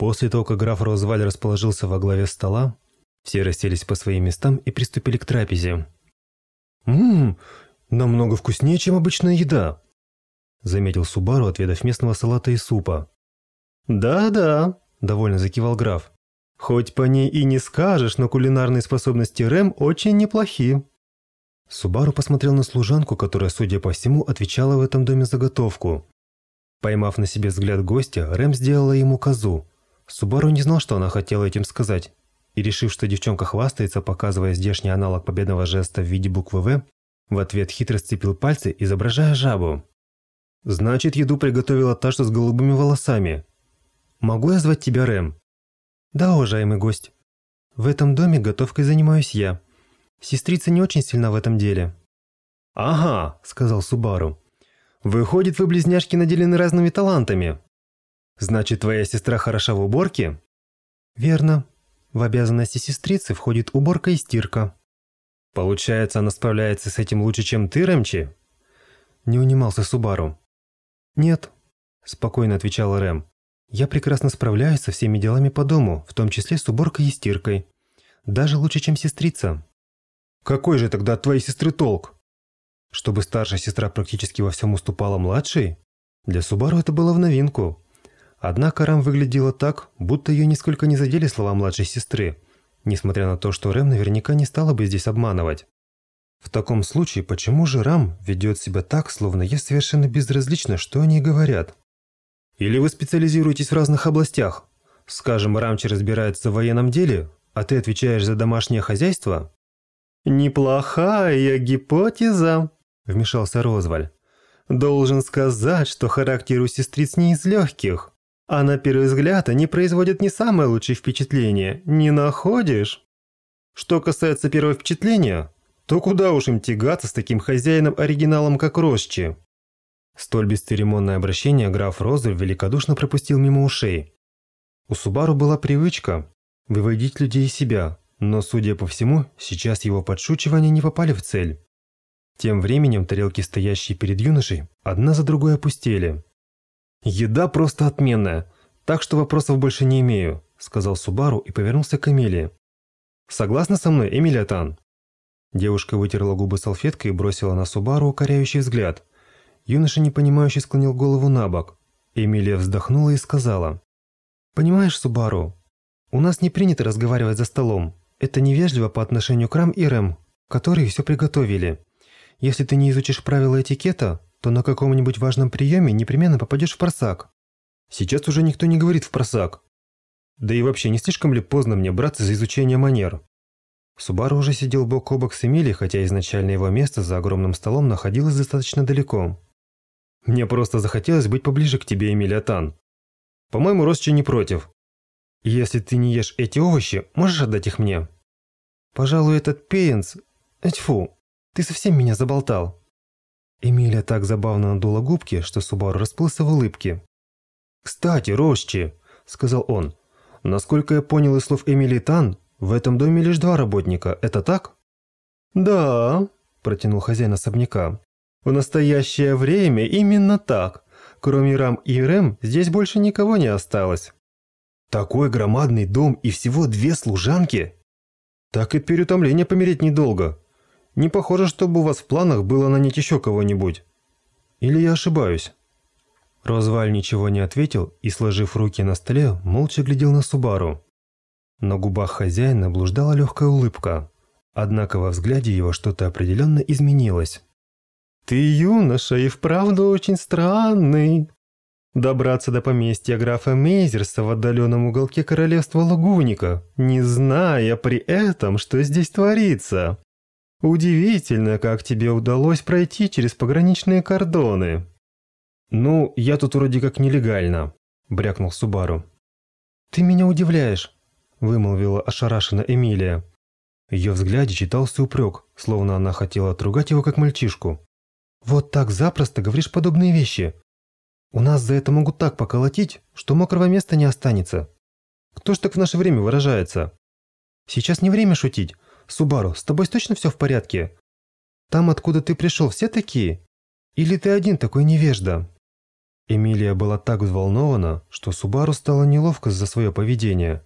После того, как граф Розваль расположился во главе стола, все расселись по своим местам и приступили к трапезе. «Ммм, намного вкуснее, чем обычная еда», – заметил Субару, отведав местного салата и супа. «Да-да», – довольно закивал граф. «Хоть по ней и не скажешь, но кулинарные способности Рэм очень неплохи». Субару посмотрел на служанку, которая, судя по всему, отвечала в этом доме заготовку. Поймав на себе взгляд гостя, Рэм сделала ему козу. Субару не знал, что она хотела этим сказать, и, решив, что девчонка хвастается, показывая здешний аналог победного жеста в виде буквы «В», в ответ хитро сцепил пальцы, изображая жабу. «Значит, еду приготовила та, что с голубыми волосами. Могу я звать тебя Рэм?» «Да, уважаемый гость. В этом доме готовкой занимаюсь я. Сестрица не очень сильна в этом деле». «Ага», — сказал Субару. «Выходит, вы, близняшки, наделены разными талантами. Значит, твоя сестра хороша в уборке?» «Верно. В обязанности сестрицы входит уборка и стирка». «Получается, она справляется с этим лучше, чем ты, Рэмчи?» Не унимался Субару. «Нет», – спокойно отвечала Рэм. «Я прекрасно справляюсь со всеми делами по дому, в том числе с уборкой и стиркой. Даже лучше, чем сестрица». «Какой же тогда от твоей сестры толк?» Чтобы старшая сестра практически во всем уступала младшей? Для Субару это было в новинку. Однако Рэм выглядела так, будто ее нисколько не задели слова младшей сестры, несмотря на то, что Рэм наверняка не стала бы здесь обманывать. В таком случае, почему же Рам ведет себя так, словно ей совершенно безразлично, что они говорят? Или вы специализируетесь в разных областях? Скажем, Рамчи разбирается в военном деле, а ты отвечаешь за домашнее хозяйство? «Неплохая гипотеза», – вмешался Розваль. «Должен сказать, что характер у сестриц не из легких, а на первый взгляд они производят не самое лучшее впечатление, не находишь?» Что касается первого впечатления, то куда уж им тягаться с таким хозяином-оригиналом, как Росчи? Столь бесцеремонное обращение граф Розель великодушно пропустил мимо ушей. У Субару была привычка выводить людей из себя, но, судя по всему, сейчас его подшучивания не попали в цель. Тем временем тарелки, стоящие перед юношей, одна за другой опустели. «Еда просто отменная, так что вопросов больше не имею», – сказал Субару и повернулся к Эмилии. «Согласна со мной, Эмилия Тан?» Девушка вытерла губы салфеткой и бросила на Субару укоряющий взгляд. Юноша непонимающе склонил голову на бок. Эмилия вздохнула и сказала. «Понимаешь, Субару, у нас не принято разговаривать за столом. Это невежливо по отношению к Рам и Рэм, которые все приготовили. Если ты не изучишь правила этикета, то на каком-нибудь важном приеме непременно попадешь в просак. Сейчас уже никто не говорит в просак. Да и вообще, не слишком ли поздно мне браться за изучение манер? Субару уже сидел бок о бок с Эмили, хотя изначально его место за огромным столом находилось достаточно далеко. «Мне просто захотелось быть поближе к тебе, Эмилия Тан. По-моему, Росчи не против. Если ты не ешь эти овощи, можешь отдать их мне?» «Пожалуй, этот пеенс... Тьфу, ты совсем меня заболтал». Эмилия так забавно надула губки, что Субару расплылся в улыбке. «Кстати, Росчи», — сказал он, — «насколько я понял из слов Эмилии Тан, в этом доме лишь два работника, это так? Да, протянул хозяин особняка. В настоящее время именно так. Кроме Рам и Рэм, здесь больше никого не осталось. Такой громадный дом и всего две служанки? Так и переутомление помереть недолго. Не похоже, чтобы у вас в планах было нанять еще кого-нибудь. Или я ошибаюсь? Розваль ничего не ответил и, сложив руки на столе, молча глядел на Субару. На губах хозяина блуждала легкая улыбка, однако во взгляде его что-то определенно изменилось. «Ты, юноша, и вправду очень странный. Добраться до поместья графа Мейзерса в отдаленном уголке королевства Лагуника, не зная при этом, что здесь творится. Удивительно, как тебе удалось пройти через пограничные кордоны». «Ну, я тут вроде как нелегально», – брякнул Субару. «Ты меня удивляешь вымолвила ошарашенно Эмилия. В ее взгляде читался упрек, словно она хотела отругать его как мальчишку. «Вот так запросто говоришь подобные вещи. У нас за это могут так поколотить, что мокрого места не останется. Кто ж так в наше время выражается? Сейчас не время шутить. Субару, с тобой точно все в порядке? Там, откуда ты пришел, все такие? Или ты один такой невежда?» Эмилия была так взволнована, что Субару стало неловко за свое поведение.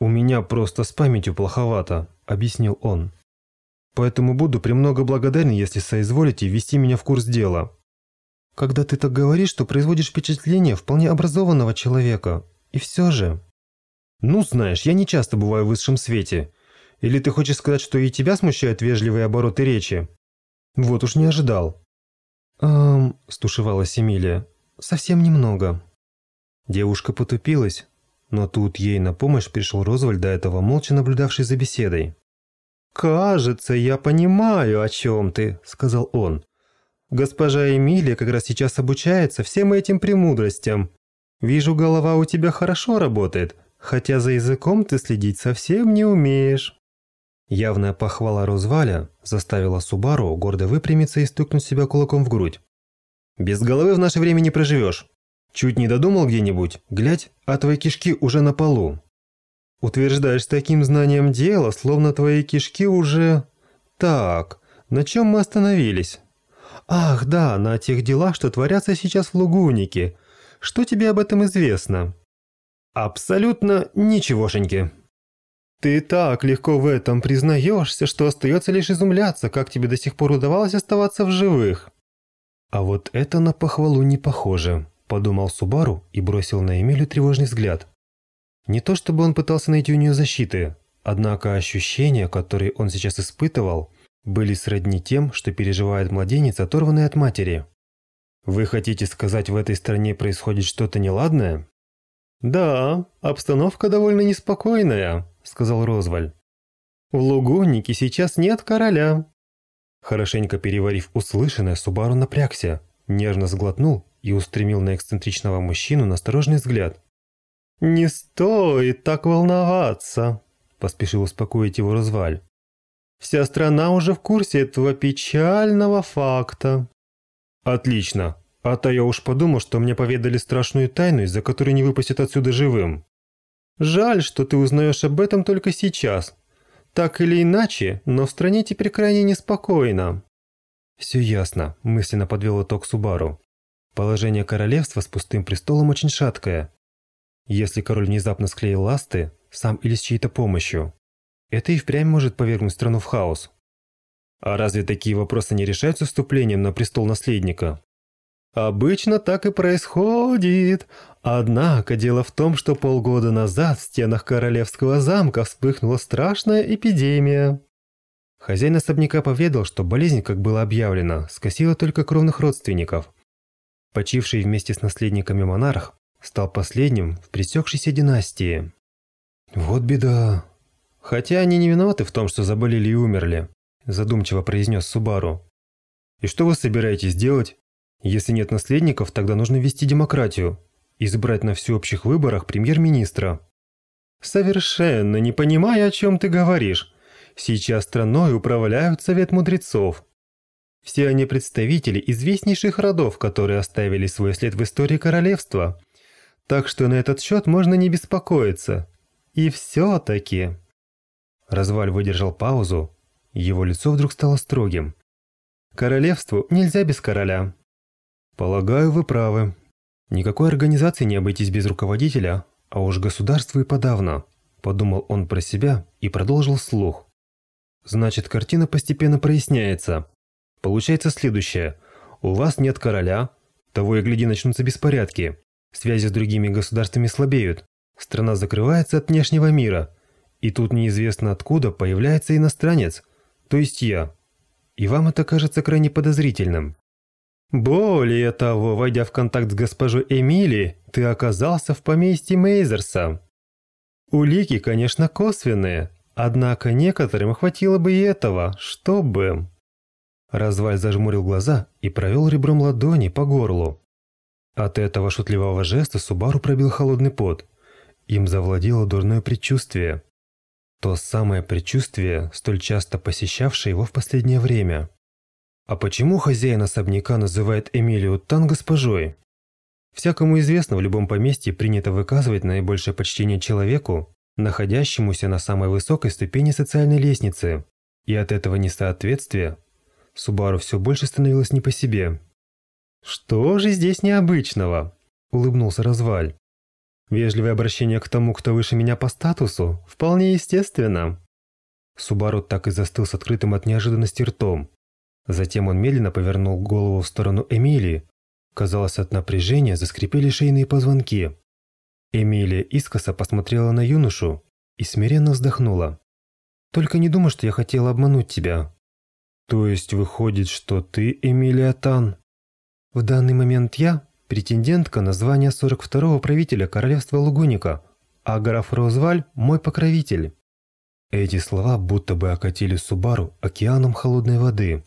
«У меня просто с памятью плоховато», – объяснил он. «Поэтому буду премного благодарен, если соизволите ввести меня в курс дела». «Когда ты так говоришь, то производишь впечатление вполне образованного человека. И все же...» «Ну, знаешь, я не часто бываю в высшем свете. Или ты хочешь сказать, что и тебя смущают вежливые обороты речи?» «Вот уж не ожидал». «Эм...» – стушевалась Эмилия. Совсем немного». Девушка потупилась, но тут ей на помощь пришел Розвальд, до этого молча наблюдавший за беседой. «Кажется, я понимаю, о чем ты», – сказал он. «Госпожа Эмилия как раз сейчас обучается всем этим премудростям. Вижу, голова у тебя хорошо работает, хотя за языком ты следить совсем не умеешь». Явная похвала Розваля заставила Субару гордо выпрямиться и стукнуть себя кулаком в грудь. Без головы в наше время не проживешь. Чуть не додумал где-нибудь, глядь, а твои кишки уже на полу. Утверждаешь таким знанием дела, словно твои кишки уже... Так, на чем мы остановились? Ах, да, на тех делах, что творятся сейчас в Лугунике. Что тебе об этом известно? Абсолютно ничегошеньки. Ты так легко в этом признаешься, что остается лишь изумляться, как тебе до сих пор удавалось оставаться в живых. «А вот это на похвалу не похоже», – подумал Субару и бросил на Эмилю тревожный взгляд. Не то чтобы он пытался найти у нее защиты, однако ощущения, которые он сейчас испытывал, были сродни тем, что переживает младенец, оторванный от матери. «Вы хотите сказать, в этой стране происходит что-то неладное?» «Да, обстановка довольно неспокойная», – сказал Розваль. «В Лугоннике сейчас нет короля, Хорошенько переварив услышанное, Субару напрягся, нежно сглотнул и устремил на эксцентричного мужчину насторожный взгляд. «Не стоит так волноваться», – поспешил успокоить его Розваль. «Вся страна уже в курсе этого печального факта». «Отлично. А то я уж подумал, что мне поведали страшную тайну, из-за которой не выпустят отсюда живым». «Жаль, что ты узнаешь об этом только сейчас», так или иначе, но в стране теперь крайне неспокойно. Все ясно, мысленно подвел итог Субару. Положение королевства с пустым престолом очень шаткое. Если король внезапно склеил ласты, сам или с чьей-то помощью, это и впрямь может повергнуть страну в хаос. А разве такие вопросы не решаются вступлением на престол наследника? Обычно так и происходит. Однако дело в том, что полгода назад в стенах королевского замка вспыхнула страшная эпидемия. Хозяин особняка поведал, что болезнь, как было объявлено, скосила только кровных родственников. Почивший вместе с наследниками монарх стал последним в пресекшейся династии. «Вот беда. Хотя они не виноваты в том, что заболели и умерли», задумчиво произнес Субару. «И что вы собираетесь делать?» Если нет наследников, тогда нужно ввести демократию. Избрать на всеобщих выборах премьер-министра. Совершенно не понимаю, о чем ты говоришь. Сейчас страной управляют Совет Мудрецов. Все они представители известнейших родов, которые оставили свой след в истории королевства. Так что на этот счет можно не беспокоиться. И все-таки... Разваль выдержал паузу. Его лицо вдруг стало строгим. Королевству нельзя без короля. Полагаю, вы правы. Никакой организации не обойтись без руководителя, а уж государству и подавно. Подумал он про себя и продолжил слух. Значит, картина постепенно проясняется. Получается следующее. У вас нет короля, того и гляди начнутся беспорядки. Связи с другими государствами слабеют. Страна закрывается от внешнего мира. И тут неизвестно откуда появляется иностранец, то есть я. И вам это кажется крайне подозрительным. Более того, войдя в контакт с госпожой Эмили, ты оказался в поместье Мейзерса. Улики, конечно, косвенные, однако некоторым хватило бы и этого, чтобы... Разваль зажмурил глаза и провел ребром ладони по горлу. От этого шутливого жеста Субару пробил холодный пот. Им завладело дурное предчувствие. То самое предчувствие, столь часто посещавшее его в последнее время. А почему хозяин особняка называет Эмилию Тан госпожой? Всякому известно, в любом поместье принято выказывать наибольшее почтение человеку, находящемуся на самой высокой ступени социальной лестницы. И от этого несоответствия Субару все больше становилось не по себе. «Что же здесь необычного?» – улыбнулся Разваль. «Вежливое обращение к тому, кто выше меня по статусу, вполне естественно». Субару так и застыл с открытым от неожиданности ртом. Затем он медленно повернул голову в сторону Эмилии. Казалось, от напряжения заскрипели шейные позвонки. Эмилия искоса посмотрела на юношу и смиренно вздохнула. «Только не думай, что я хотела обмануть тебя». «То есть выходит, что ты Эмилия Тан?» «В данный момент я претендентка на звание 42-го правителя королевства Лугуника, а граф Розваль – мой покровитель». Эти слова будто бы окатили Субару океаном холодной воды.